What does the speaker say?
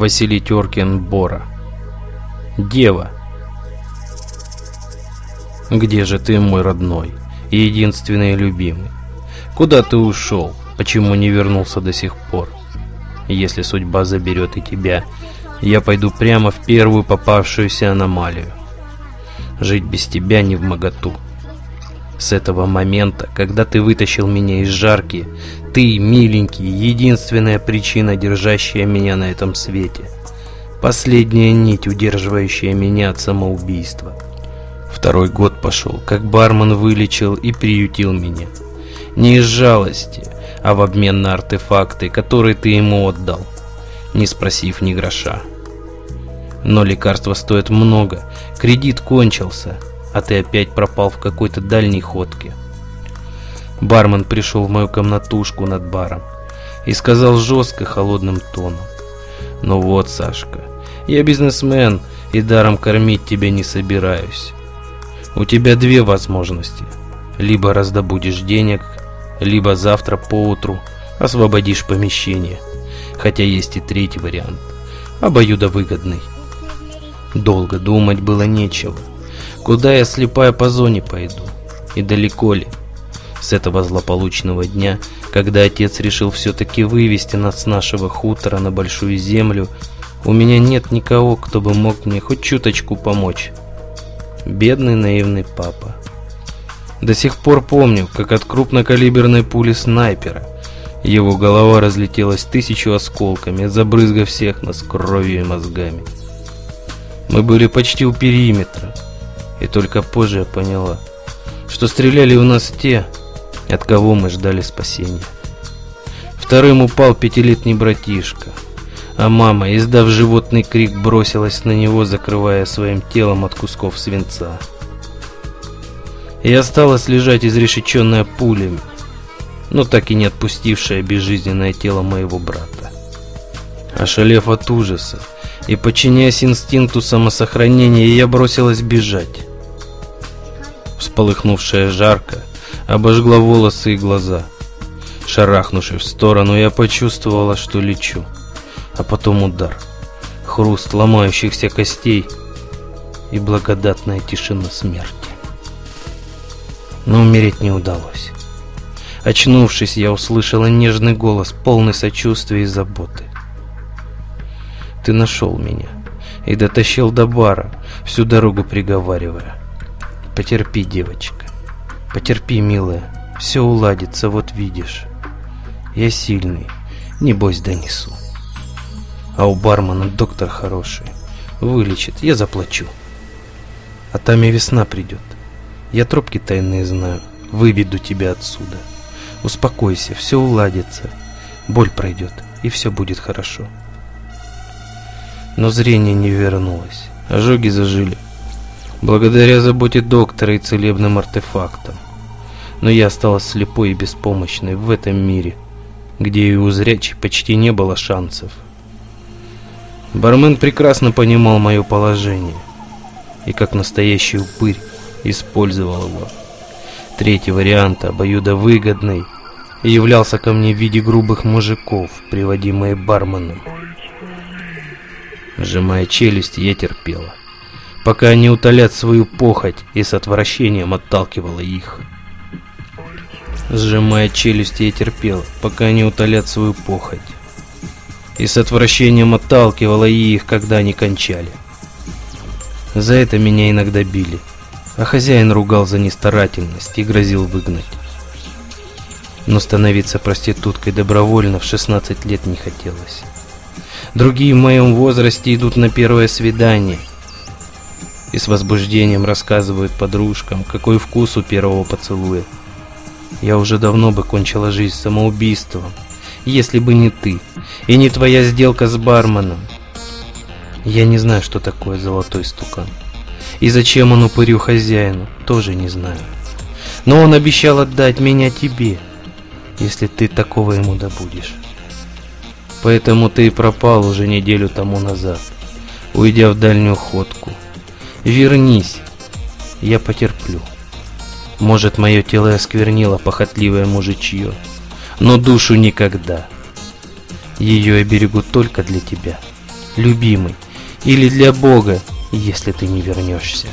Василий Теркин Бора. Дева. Где же ты, мой родной и единственный любимый? Куда ты ушел? Почему не вернулся до сих пор? Если судьба заберет и тебя, я пойду прямо в первую попавшуюся аномалию. Жить без тебя не в моготу. С этого момента, когда ты вытащил меня из жарки, ты, миленький, единственная причина, держащая меня на этом свете. Последняя нить, удерживающая меня от самоубийства. Второй год пошел, как бармен вылечил и приютил меня. Не из жалости, а в обмен на артефакты, которые ты ему отдал, не спросив ни гроша. Но лекарства стоят много, кредит кончился, а ты опять пропал в какой-то дальней ходке. Бармен пришел в мою комнатушку над баром и сказал жестко холодным тоном. «Ну вот, Сашка, я бизнесмен и даром кормить тебя не собираюсь. У тебя две возможности. Либо раздобудешь денег, либо завтра поутру освободишь помещение. Хотя есть и третий вариант, обоюдовыгодный. Долго думать было нечего. Куда я слепая по зоне пойду? И далеко ли? С этого злополучного дня, когда отец решил все-таки вывести нас с нашего хутора на большую землю, у меня нет никого, кто бы мог мне хоть чуточку помочь. Бедный наивный папа. До сих пор помню, как от крупнокалиберной пули снайпера его голова разлетелась тысячу осколками, забрызгав всех нас кровью и мозгами. Мы были почти у периметра, и только позже я поняла, что стреляли у нас те, от кого мы ждали спасения. Вторым упал пятилетний братишка, а мама, издав животный крик, бросилась на него, закрывая своим телом от кусков свинца. И осталась лежать изрешеченная пулями, но так и не отпустившая безжизненное тело моего брата. Ошалев от ужаса и подчиняясь инстинкту самосохранения, я бросилась бежать. Всполыхнувшая жарко, обожгла волосы и глаза. Шарахнувшись в сторону, я почувствовала, что лечу. А потом удар, хруст ломающихся костей и благодатная тишина смерти. Но умереть не удалось. Очнувшись, я услышала нежный голос, полный сочувствия и заботы. «Ты нашел меня» и дотащил до бара, всю дорогу приговаривая. «Потерпи, девочка». Потерпи, милая, все уладится, вот видишь. Я сильный, небось донесу. А у бармена доктор хороший. Вылечит, я заплачу. А там и весна придет. Я тропки тайные знаю, выведу тебя отсюда. Успокойся, все уладится. Боль пройдет, и все будет хорошо. Но зрение не вернулось. Ожоги зажили благодаря заботе доктора и целебным артефактам. Но я осталась слепой и беспомощной в этом мире, где и у зрячей почти не было шансов. Бармен прекрасно понимал мое положение и как настоящий упырь использовал его. Третий вариант, обоюдовыгодный, являлся ко мне в виде грубых мужиков, приводимые барменом. Сжимая челюсть, я терпела пока они утолят свою похоть и с отвращением отталкивала их. Сжимая челюсти, я терпел, пока они утолят свою похоть. И с отвращением отталкивала их, когда они кончали. За это меня иногда били, а хозяин ругал за нестарательность и грозил выгнать. Но становиться проституткой добровольно в 16 лет не хотелось. Другие в моем возрасте идут на первое свидание – и с возбуждением рассказывают подружкам, какой вкус у первого поцелуя. Я уже давно бы кончила жизнь самоубийством, если бы не ты и не твоя сделка с барменом. Я не знаю, что такое золотой стукан. И зачем он упырю хозяину, тоже не знаю. Но он обещал отдать меня тебе, если ты такого ему добудешь. Поэтому ты и пропал уже неделю тому назад, уйдя в дальнюю ходку. Вернись, я потерплю. Может, мое тело осквернило похотливое мужичье, но душу никогда. Ее я берегу только для тебя. любимый, или для Бога, если ты не вернешься.